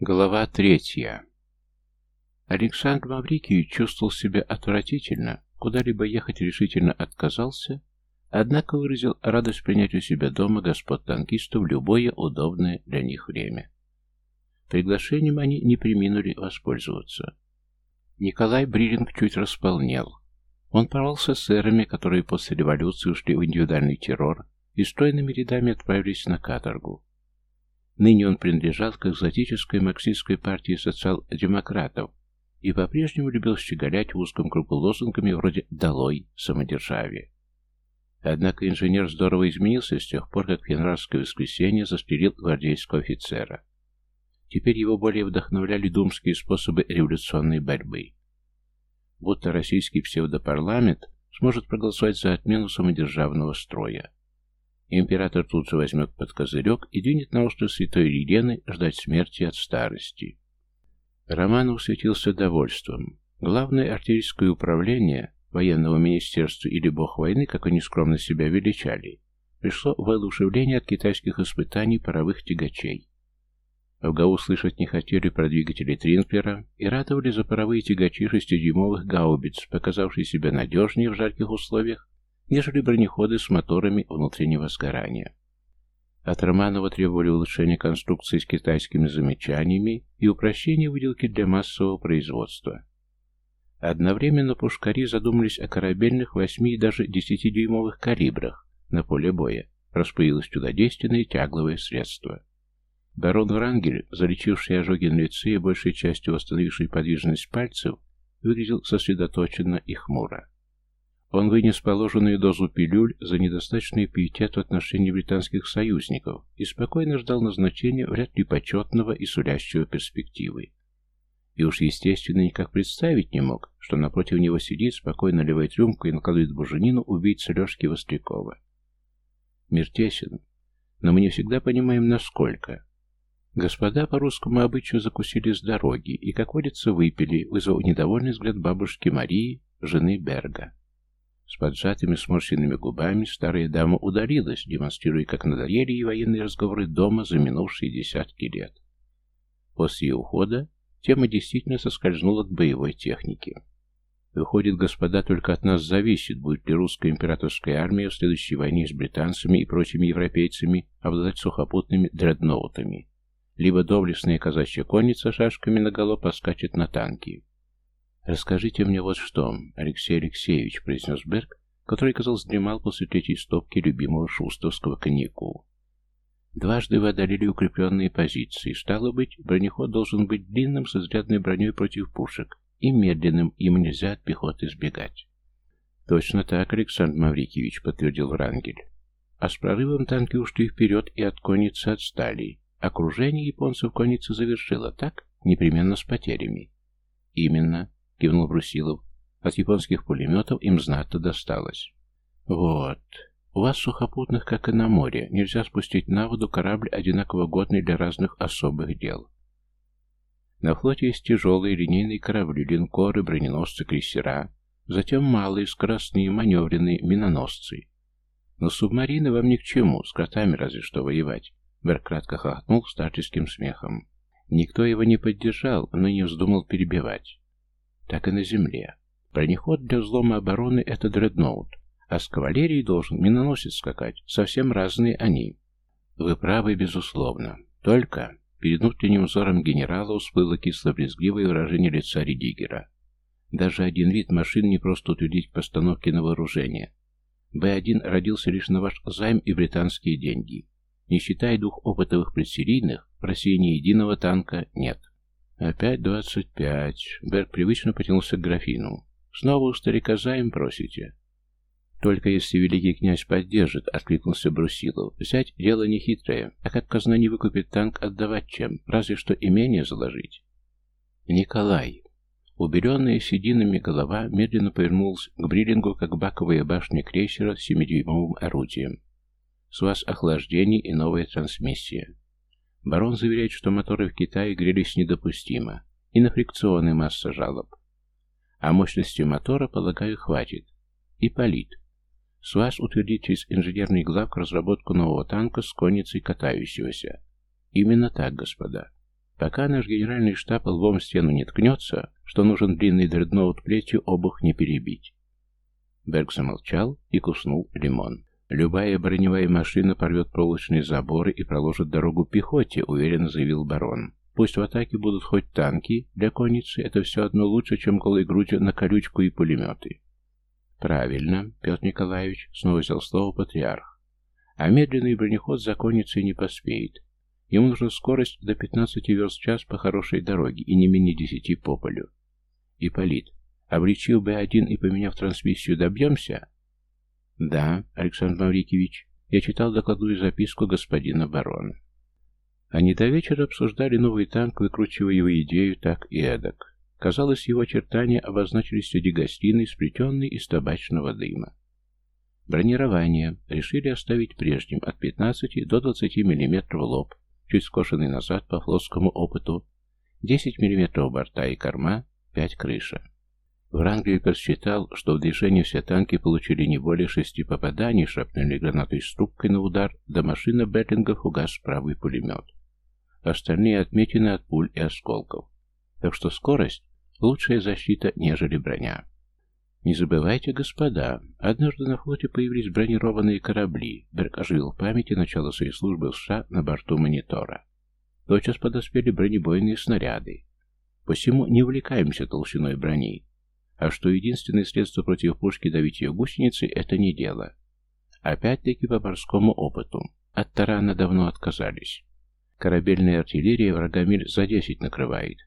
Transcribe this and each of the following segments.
Глава третья. Александр Маврикиевич чувствовал себя отвратительно, куда-либо ехать решительно отказался, однако выразил радость принять у себя дома господ танкистов любое удобное для них время. Приглашением они не приминули воспользоваться. Николай Бриллинг чуть располнел. Он порвался с эрами, которые после революции ушли в индивидуальный террор и стройными рядами отправились на каторгу. Ныне он принадлежал к экзотической марксистской партии социал-демократов и по-прежнему любил щеголять в узком кругу лозунгами вроде «Долой самодержавие». Однако инженер здорово изменился с тех пор, как в январское воскресенье застрелил гвардейского офицера. Теперь его более вдохновляли думские способы революционной борьбы. Будто российский псевдопарламент сможет проголосовать за отмену самодержавного строя. Император тут же возьмет под козырек и двинет на остров Святой Елены ждать смерти от старости. Романов светился довольством. Главное артиллерийское управление военного министерства или бог войны, как они скромно себя величали, пришло воодушевление от китайских испытаний паровых тягачей. В ГАУ слышать не хотели про двигатели Тринклера и радовали за паровые тягачи шестидюймовых гаубиц, показавшие себя надежнее в жарких условиях нежели бронеходы с моторами внутреннего сгорания. От Романова требовали улучшения конструкции с китайскими замечаниями и упрощения выделки для массового производства. Одновременно пушкари задумались о корабельных 8 и даже 10-дюймовых калибрах на поле боя, раз появилось чудодейственное тягловое средство. Барон Врангель, залечивший ожоги на лице и большей частью восстановивший подвижность пальцев, выглядел сосредоточенно и хмуро. Он вынес положенную дозу пилюль за недостаточный пиетет в отношении британских союзников и спокойно ждал назначения вряд ли почетного и сулящего перспективы. И уж естественно никак представить не мог, что напротив него сидит, спокойно наливает рюмку и накладывает буженину убийца Лешки Вострякова. Мир тесен, но мы не всегда понимаем, насколько. Господа по русскому обычаю закусили с дороги и, как водится, выпили, вызвав недовольный взгляд бабушки Марии, жены Берга. С поджатыми сморщенными губами старая дама удалилась, демонстрируя, как надоели ей военные разговоры дома за минувшие десятки лет. После ее ухода тема действительно соскользнула к боевой технике. Выходит, господа, только от нас зависит, будет ли русская императорская армия в следующей войне с британцами и прочими европейцами обладать сухопутными дредноутами, либо доблестная казачья конница шашками наголо поскачет на танки. «Расскажите мне вот что, Алексей Алексеевич», — произнес Берг, который, казалось, дремал после третьей стопки любимого шустовского коньяку. «Дважды вы одолели укрепленные позиции. Стало быть, бронеход должен быть длинным с изрядной броней против пушек и медленным, ему нельзя от пехоты сбегать». «Точно так, Александр Маврикьевич», — подтвердил Врангель. «А с прорывом танки ушли вперед и от конницы отстали. Окружение японцев конница завершила, так? Непременно с потерями». «Именно. — кивнул Брусилов. «От японских пулеметов им знато досталось». «Вот. У вас сухопутных, как и на море. Нельзя спустить на воду корабль, одинаково годный для разных особых дел». На флоте есть тяжелые линейные корабли, линкоры, броненосцы, крейсера, затем малые, скоростные, маневренные, миноносцы. Но субмарины вам ни к чему, с кротами разве что воевать. Берг кратко хохотнул старческим смехом. Никто его не поддержал, но не вздумал перебивать так и на земле. Бронеход для взлома обороны — это дредноут, а с кавалерией должен миноносец скакать. Совсем разные они. Вы правы, безусловно. Только перед внутренним взором генерала всплыло кисло-брезгливое выражение лица Редигера. Даже один вид машин не просто утвердить к постановке на вооружение. Б-1 родился лишь на ваш займ и британские деньги. Не считая двух опытовых предсерийных, в России ни единого танка нет. «Опять двадцать пять». Берг привычно потянулся к графину. «Снова у старика займ просите?» «Только если великий князь поддержит», — откликнулся Брусилов. «Взять дело нехитрое, а как казна не выкупит танк, отдавать чем? Разве что имение заложить». «Николай». Убеленная сединами голова медленно повернулась к бриллингу, как баковая башня крейсера с семидюймовым орудием. «С вас охлаждение и новая трансмиссия. Барон заверяет, что моторы в Китае грелись недопустимо, и на фрикционы масса жалоб. А мощности мотора, полагаю, хватит. И полит. С вас утвердить через инженерный глав разработку нового танка с конницей катающегося. Именно так, господа. Пока наш генеральный штаб лбом в стену не ткнется, что нужен длинный дредноут плетью, обух не перебить. Берг замолчал и куснул лимон. «Любая броневая машина порвет проволочные заборы и проложит дорогу пехоте», — уверенно заявил барон. «Пусть в атаке будут хоть танки, для конницы это все одно лучше, чем голой грудью на колючку и пулеметы». «Правильно, Петр Николаевич», — снова взял слово патриарх. «А медленный бронеход за конницей не поспеет. Ему нужна скорость до 15 верст в час по хорошей дороге и не менее 10 по полю. Ипполит, обличив Б1 и поменяв трансмиссию, добьемся? Да, Александр Маврикевич, я читал докладную записку господина барона. Они до вечера обсуждали новый танк, выкручивая его идею так и эдак. Казалось, его очертания обозначились среди гостиной, сплетенной из табачного дыма. Бронирование решили оставить прежним от 15 до 20 мм лоб, чуть скошенный назад по флотскому опыту, 10 мм борта и корма, 5 крыша. Врангель посчитал, что в движении все танки получили не более шести попаданий, шрапнельной гранатой с трубкой на удар, до машина Бетлингов угас правый пулемет. Остальные отметины от пуль и осколков. Так что скорость – лучшая защита, нежели броня. Не забывайте, господа, однажды на флоте появились бронированные корабли. Берг оживил в памяти начала своей службы в США на борту монитора. Тотчас подоспели бронебойные снаряды. Посему не увлекаемся толщиной брони. А что единственное средство против пушки давить ее гусеницей – это не дело. Опять-таки по морскому опыту. От тарана давно отказались. Корабельная артиллерия врага миль за десять накрывает.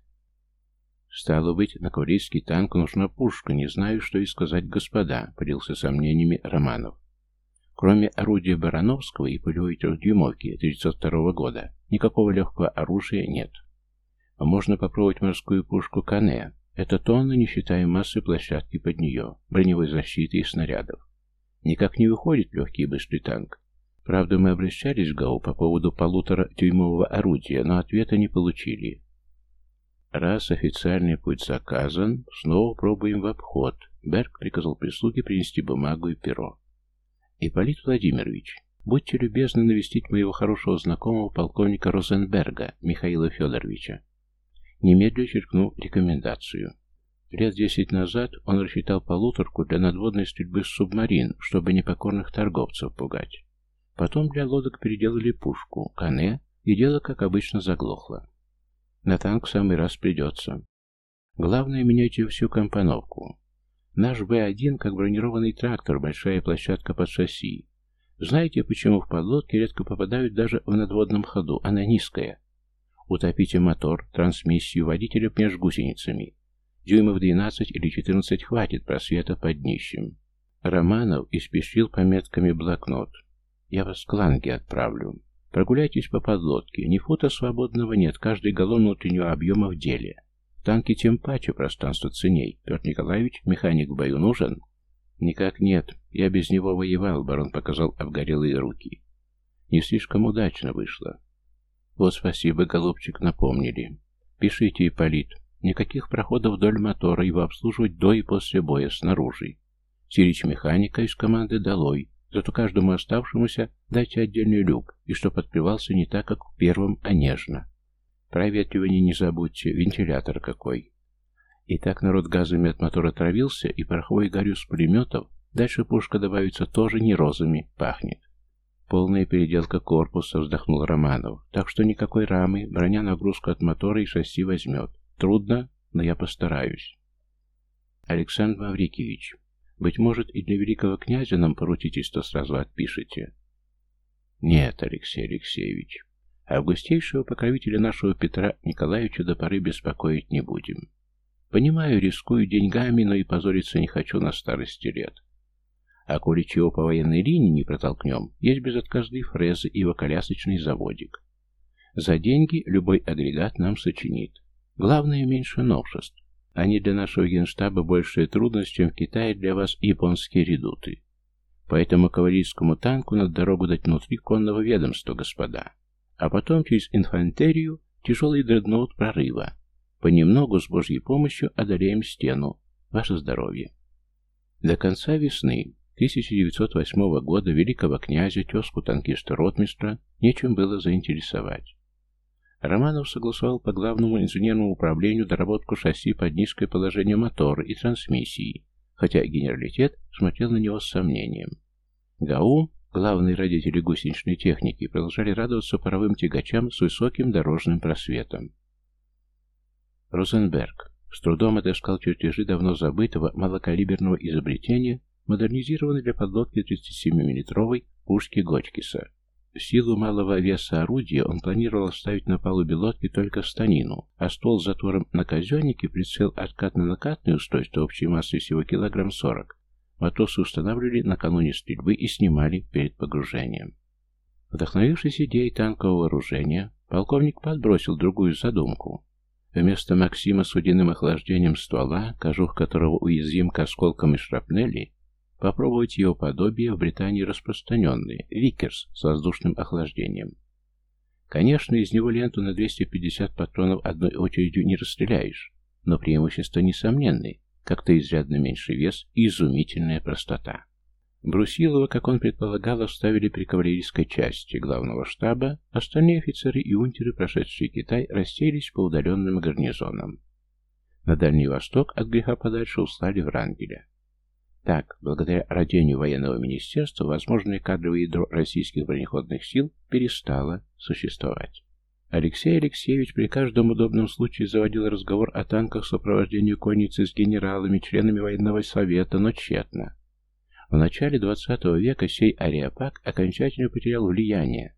«Стало быть, на кавалерийский танк нужна пушка, не знаю, что и сказать, господа», — поделился сомнениями Романов. Кроме орудия Барановского и полевой трехдюймовки 1902 года, никакого легкого оружия нет. Можно попробовать морскую пушку Кане. Это тонна, не считая массы площадки под нее, броневой защиты и снарядов. Никак не выходит легкий и быстрый танк. Правда, мы обращались в ГАУ по поводу полутора-дюймового орудия, но ответа не получили. Раз официальный путь заказан, снова пробуем в обход. Берг приказал прислуге принести бумагу и перо. Ипполит Владимирович, будьте любезны навестить моего хорошего знакомого полковника Розенберга Михаила Федоровича. Немедленно черкну рекомендацию. Лет десять назад он рассчитал полуторку для надводной стрельбы с субмарин, чтобы непокорных торговцев пугать. Потом для лодок переделали пушку, кане, и дело, как обычно, заглохло. На танк в самый раз придется. Главное, меняйте всю компоновку. Наш Б-1 как бронированный трактор, большая площадка под шасси. Знаете, почему в подлодке редко попадают даже в надводном ходу? Она низкая. Утопите мотор, трансмиссию, водителя меж гусеницами. Дюймов 12 или 14 хватит просвета под днищем. Романов испещрил пометками блокнот. Я вас к ланге отправлю. Прогуляйтесь по подлодке. Ни фута свободного нет, каждый галлон внутреннего объема в деле. В танке тем паче пространство ценей. Петр Николаевич, механик в бою нужен? Никак нет. Я без него воевал, барон показал обгорелые руки. Не слишком удачно вышло. Вот спасибо, голубчик, напомнили. Пишите, Ипполит. Никаких проходов вдоль мотора, его обслуживать до и после боя снаружи. Сирич механика из команды долой. Зато каждому оставшемуся дайте отдельный люк, и чтоб открывался не так, как в первом, а нежно. Проветривание не забудьте, вентилятор какой. И так народ газами от мотора травился, и пороховой горю с пулеметов, дальше пушка добавится тоже не розами, пахнет. Полная переделка корпуса, вздохнул Романов. Так что никакой рамы, броня нагрузку от мотора и шасси возьмет. Трудно, но я постараюсь. Александр Маврикевич, быть может, и для великого князя нам поручительство сразу отпишете. Нет, Алексей Алексеевич, августейшего покровителя нашего Петра Николаевича до поры беспокоить не будем. Понимаю, рискую деньгами, но и позориться не хочу на старости лет. А коли чего по военной линии не протолкнем, есть безотказные фрезы и его колясочный заводик. За деньги любой агрегат нам сочинит. Главное, меньше новшеств. Они для нашего генштаба большая трудность, чем в Китае для вас японские редуты. Поэтому кавалерийскому танку надо дорогу дать внутри конного ведомства, господа. А потом через инфантерию тяжелый дредноут прорыва. Понемногу с Божьей помощью одолеем стену. Ваше здоровье. До конца весны 1908 года великого князя, тезку танкиста ротмистра, нечем было заинтересовать. Романов согласовал по главному инженерному управлению доработку шасси под низкое положение мотора и трансмиссии, хотя генералитет смотрел на него с сомнением. ГАУ, главные родители гусеничной техники, продолжали радоваться паровым тягачам с высоким дорожным просветом. Розенберг с трудом отыскал чертежи давно забытого малокалиберного изобретения, модернизированной для подлодки 37 миллитровой пушки Гочкиса. В силу малого веса орудия он планировал оставить на палубе лодки только станину, а ствол с затвором на казеннике, прицел откатно-накатное устройство общей массой всего килограмм сорок, матросы устанавливали накануне стрельбы и снимали перед погружением. Вдохновившись идеей танкового вооружения, полковник подбросил другую задумку. Вместо Максима с водяным охлаждением ствола, кожух которого уязвим к осколкам и шрапнели, Попробовать его подобие в Британии распространенные, Викерс с воздушным охлаждением. Конечно, из него ленту на 250 патронов одной очередью не расстреляешь, но преимущество несомненное, как-то изрядно меньший вес и изумительная простота. Брусилова, как он предполагал, оставили при кавалерийской части главного штаба, остальные офицеры и унтеры, прошедшие Китай, рассеялись по удаленным гарнизонам. На Дальний Восток от греха подальше услали Врангеля. Так, благодаря родению военного министерства, возможное кадровое ядро российских бронеходных сил перестало существовать. Алексей Алексеевич при каждом удобном случае заводил разговор о танках в сопровождении конницы с генералами, членами военного совета, но тщетно. В начале XX века сей ариапак окончательно потерял влияние.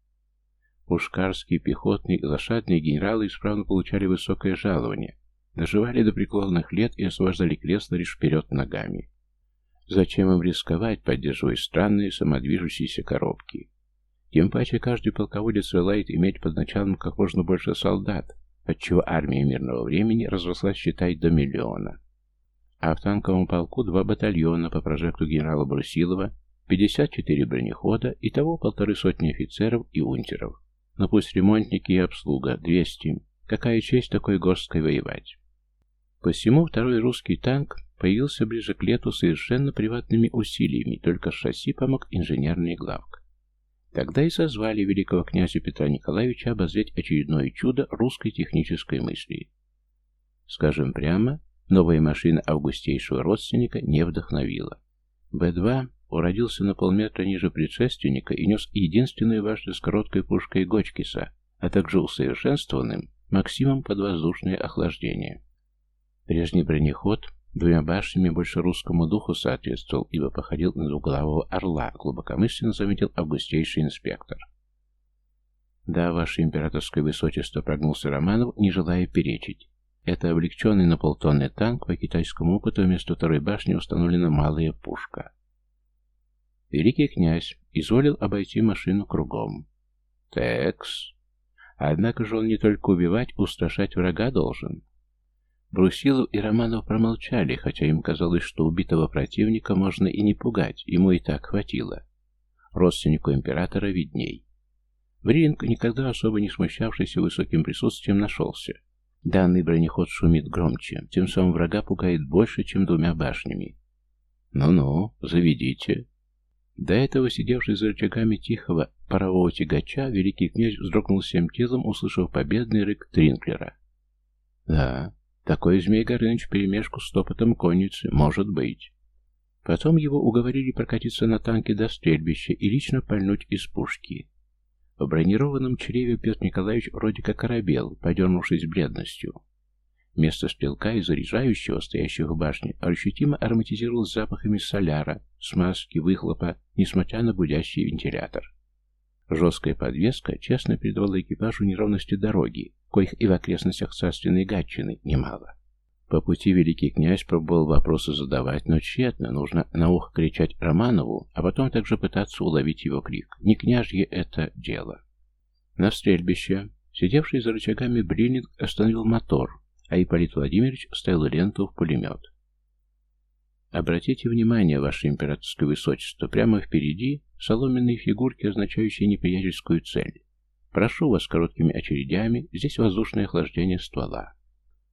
Пушкарские, пехотные и лошадные генералы исправно получали высокое жалование, доживали до преклонных лет и освобождали кресло лишь вперед ногами. Зачем им рисковать, поддерживая странные самодвижущиеся коробки? Тем паче каждый полководец желает иметь под началом как можно больше солдат, отчего армия мирного времени разрослась, считай, до миллиона. А в танковом полку два батальона по прожекту генерала Брусилова, 54 бронехода и того полторы сотни офицеров и унтеров. Но пусть ремонтники и обслуга, 200. Какая честь такой горсткой воевать? Посему второй русский танк появился ближе к лету совершенно приватными усилиями, только шасси помог инженерный главк. Тогда и созвали великого князя Петра Николаевича обозреть очередное чудо русской технической мысли. Скажем прямо, новая машина августейшего родственника не вдохновила. Б-2 уродился на полметра ниже предшественника и нес единственную башню с короткой пушкой Гочкиса, а также усовершенствованным Максимом подвоздушное охлаждение. Прежний бронеход Двумя башнями больше русскому духу соответствовал, ибо походил на двуглавого орла, глубокомысленно заметил августейший инспектор. «Да, ваше императорское высочество», — прогнулся Романов, не желая перечить. Это облегченный на полтонны танк, по китайскому опыту вместо второй башни установлена малая пушка. Великий князь изволил обойти машину кругом. Текс. Однако же он не только убивать, устрашать врага должен. Брусилов и Романов промолчали, хотя им казалось, что убитого противника можно и не пугать, ему и так хватило. Родственнику императора видней. Бринг, никогда особо не смущавшийся высоким присутствием, нашелся. Данный бронеход шумит громче, тем самым врага пугает больше, чем двумя башнями. «Ну-ну, заведите». До этого сидевший за рычагами тихого парового тягача, великий князь вздрогнул всем телом, услышав победный рык Тринклера. «Да, такой Змей Горыныч перемешку с топотом конницы, может быть. Потом его уговорили прокатиться на танке до стрельбища и лично пальнуть из пушки. В бронированном чреве Петр Николаевич вроде как оробел, подернувшись бледностью. Место стрелка и заряжающего, стоящего в башне, ощутимо ароматизировал запахами соляра, смазки, выхлопа, несмотря на гудящий вентилятор. Жесткая подвеска честно передавала экипажу неровности дороги, коих и в окрестностях царственной Гатчины немало. По пути великий князь пробовал вопросы задавать, но тщетно, нужно на ухо кричать Романову, а потом также пытаться уловить его крик. Не княжье это дело. На стрельбище, сидевший за рычагами Брининг, остановил мотор, а Ипполит Владимирович ставил ленту в пулемет. Обратите внимание, ваше императорское высочество, прямо впереди соломенные фигурки, означающие неприятельскую цель. Прошу вас короткими очередями, здесь воздушное охлаждение ствола.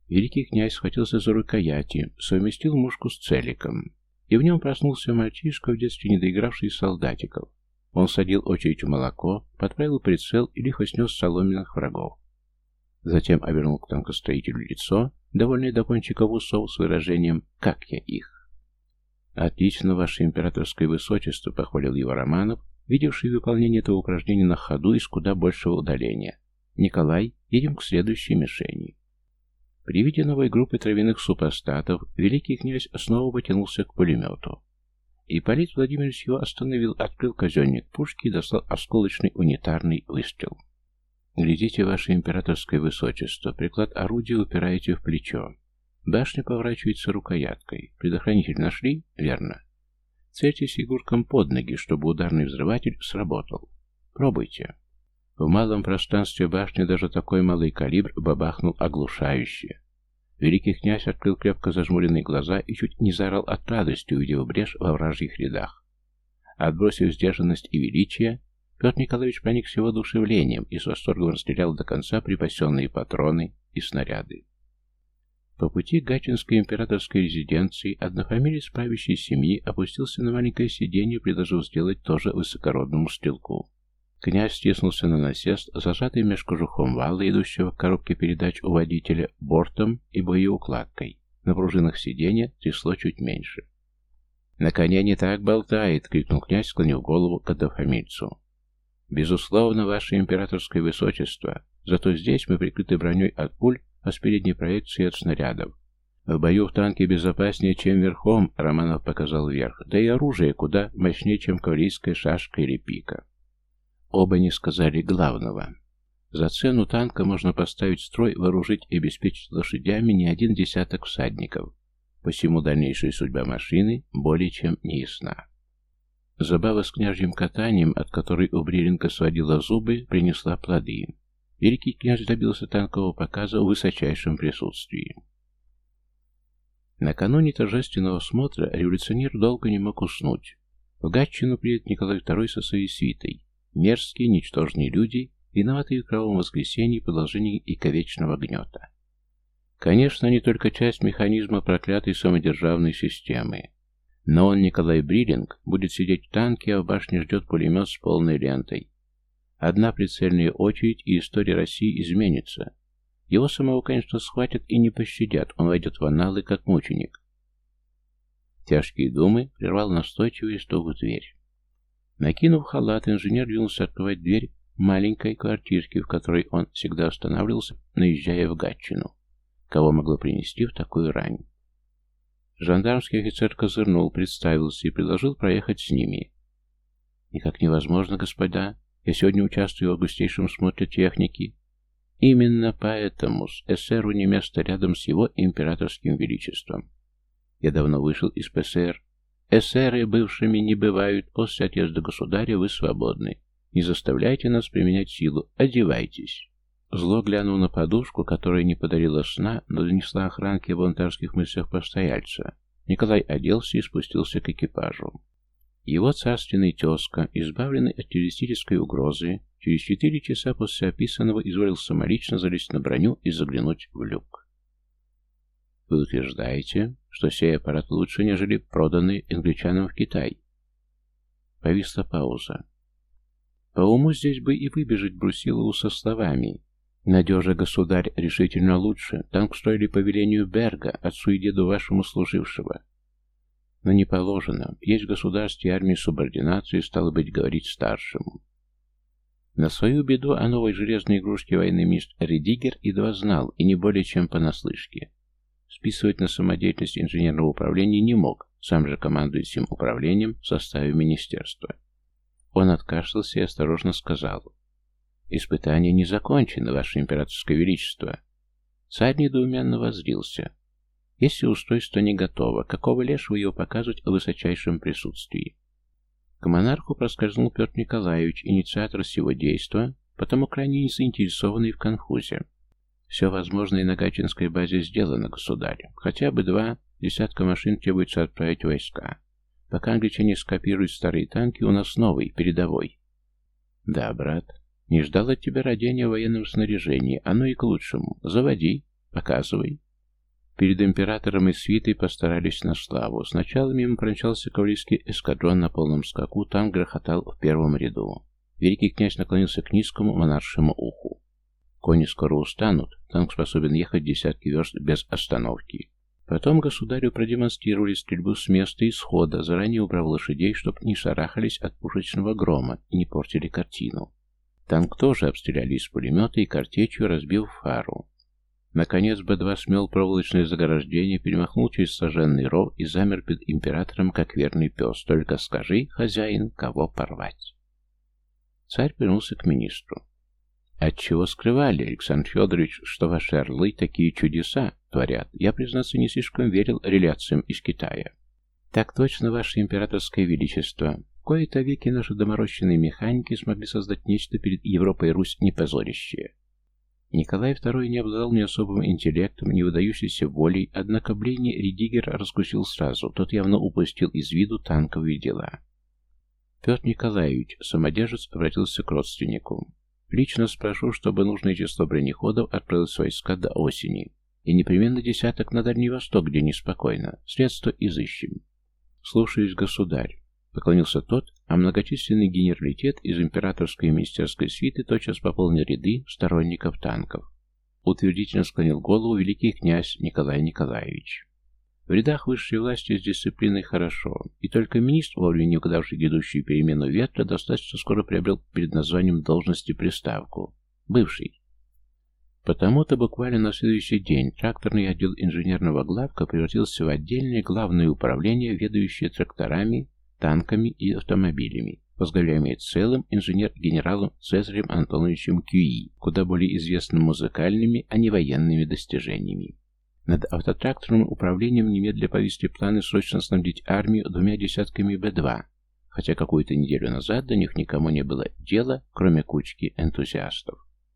Великий князь схватился за рукояти, совместил мушку с целиком, и в нем проснулся мальчишка, в детстве недоигравший солдатиков. Он садил очередь в молоко, подправил прицел и лихо снес соломенных врагов. Затем обернул к танкостроителю лицо, довольное до кончиков усов, с выражением «как я их». «Отлично, ваше императорское высочество», — похвалил его Романов, видевший выполнение этого упражнения на ходу из куда большего удаления. «Николай, едем к следующей мишени». При виде новой группы травяных супостатов великий князь снова потянулся к пулемету. Ипполит Владимирович его остановил, открыл казенник пушки и достал осколочный унитарный выстрел. «Глядите, ваше императорское высочество, приклад орудия упираете в плечо. Башня поворачивается рукояткой. Предохранитель нашли? Верно. Цельтесь фигуркам под ноги, чтобы ударный взрыватель сработал. Пробуйте». В малом пространстве башни даже такой малый калибр бабахнул оглушающе. Великий князь открыл крепко зажмуренные глаза и чуть не заорал от радости, увидев брешь во вражьих рядах. Отбросив сдержанность и величие, Петр Николаевич проникся воодушевлением и с восторгом расстрелял до конца припасенные патроны и снаряды. По пути к Гатчинской императорской резиденции однофамилец правящей семьи опустился на маленькое сиденье, предложив сделать тоже высокородному стрелку. Князь стиснулся на насест, зажатый меж кожухом вала, идущего к коробке передач у водителя, бортом и боеукладкой. На пружинах сиденья трясло чуть меньше. «На коне не так болтает!» — крикнул князь, склонив голову к однофамильцу. Безусловно, ваше императорское высочество. Зато здесь мы прикрыты броней от пуль, а с передней проекцией от снарядов. В бою в танке безопаснее, чем верхом, Романов показал вверх, да и оружие куда мощнее, чем кавалерийская шашка или пика. Оба не сказали главного. За цену танка можно поставить строй, вооружить и обеспечить лошадями не один десяток всадников. Посему дальнейшая судьба машины более чем неясна. Забава с княжьим катанием, от которой у Бриренко сводила зубы, принесла плоды. Великий князь добился танкового показа в высочайшем присутствии. Накануне торжественного смотра революционер долго не мог уснуть. В Гатчину приедет Николай II со своей свитой. Мерзкие, ничтожные люди, виноватые в кровавом воскресенье, продолжении и ковечного гнета. Конечно, они только часть механизма проклятой самодержавной системы. Но он, Николай Бриллинг, будет сидеть в танке, а в башне ждет пулемет с полной лентой. Одна прицельная очередь, и история России изменится. Его самого, конечно, схватят и не пощадят, он войдет в аналы как мученик. Тяжкие думы прервал настойчивый стук в дверь. Накинув халат, инженер двинулся открывать дверь маленькой квартирки, в которой он всегда останавливался, наезжая в Гатчину. Кого могло принести в такую рань? Жандармский офицер козырнул, представился и предложил проехать с ними. «Никак невозможно, господа. Я сегодня участвую в августейшем смотре техники. Именно поэтому с эсеру не место рядом с его императорским величеством. Я давно вышел из ПСР. Эсеры бывшими не бывают. После отъезда государя вы свободны. Не заставляйте нас применять силу. Одевайтесь». Зло глянул на подушку, которая не подарила сна, но донесла охранке в волонтарских мыслях постояльца. Николай оделся и спустился к экипажу. Его царственный тезка, избавленный от террористической угрозы, через четыре часа после описанного изволил самолично залезть на броню и заглянуть в люк. Вы утверждаете, что сей аппарат лучше, нежели проданный англичанам в Китай? Повисла пауза. По уму здесь бы и выбежать Брусилову со словами Надежа, государь, решительно лучше. Танк строили по велению Берга, отцу и деду вашему служившего. Но не положено. Есть в государстве армии субординации, стало быть, говорить старшему. На свою беду о новой железной игрушке военный министр Редигер едва знал, и не более чем понаслышке. Списывать на самодеятельность инженерного управления не мог, сам же командует всем управлением в составе министерства. Он откашлялся и осторожно сказал. «Испытание не закончено, Ваше Императорское Величество». Царь недоуменно воззрился. Если устройство не готово, какого лешего его показывать в высочайшем присутствии? К монарху проскользнул Петр Николаевич, инициатор всего действа, потому крайне не заинтересованный в конфузе. Все возможное на Гатчинской базе сделано, государь. Хотя бы два десятка машин требуется отправить войска. Пока англичане скопируют старые танки, у нас новый, передовой. Да, брат, не ждал от тебя родения в военном снаряжении, оно и к лучшему. Заводи, показывай. Перед императором и свитой постарались на славу. Сначала мимо промчался кавалерийский эскадрон на полном скаку, там грохотал в первом ряду. Великий князь наклонился к низкому монаршему уху. Кони скоро устанут, танк способен ехать десятки верст без остановки. Потом государю продемонстрировали стрельбу с места исхода, заранее убрав лошадей, чтобы не шарахались от пушечного грома и не портили картину. Танк тоже обстреляли из пулемета и картечью разбил фару. Наконец Б-2 смел проволочное заграждение, перемахнул через сожженный ров и замер перед императором, как верный пес. «Только скажи, хозяин, кого порвать?» Царь вернулся к министру. Отчего скрывали, Александр Федорович, что ваши орлы такие чудеса творят? Я, признаться, не слишком верил реляциям из Китая. Так точно, ваше императорское величество. Кое-то веки наши доморощенные механики смогли создать нечто перед Европой и Русь непозорящее. Николай II не обладал ни особым интеллектом, ни выдающейся волей, однако Блини Редигер раскусил сразу, тот явно упустил из виду танковые дела. Петр Николаевич, самодержец, обратился к родственнику. Лично спрошу, чтобы нужное число бронеходов отправилось войска до осени. И непременно десяток на Дальний Восток, где неспокойно. Средства изыщем. Слушаюсь, государь. Поклонился тот, а многочисленный генералитет из императорской и министерской свиты тотчас пополнил ряды сторонников танков. Утвердительно склонил голову великий князь Николай Николаевич. В рядах высшей власти с дисциплиной хорошо, и только министр, вовремя не угадавший грядущую перемену ветра, достаточно скоро приобрел перед названием должности приставку «бывший». Потому-то буквально на следующий день тракторный отдел инженерного главка превратился в отдельное главное управление, ведающее тракторами, танками и автомобилями, возглавляемое целым инженер-генералом Цезарем Антоновичем Кюи, куда более известным музыкальными, а не военными достижениями. Над автотракторным управлением немедля повисли планы срочно снабдить армию двумя десятками Б-2, хотя какую-то неделю назад до них никому не было дела, кроме кучки энтузиастов.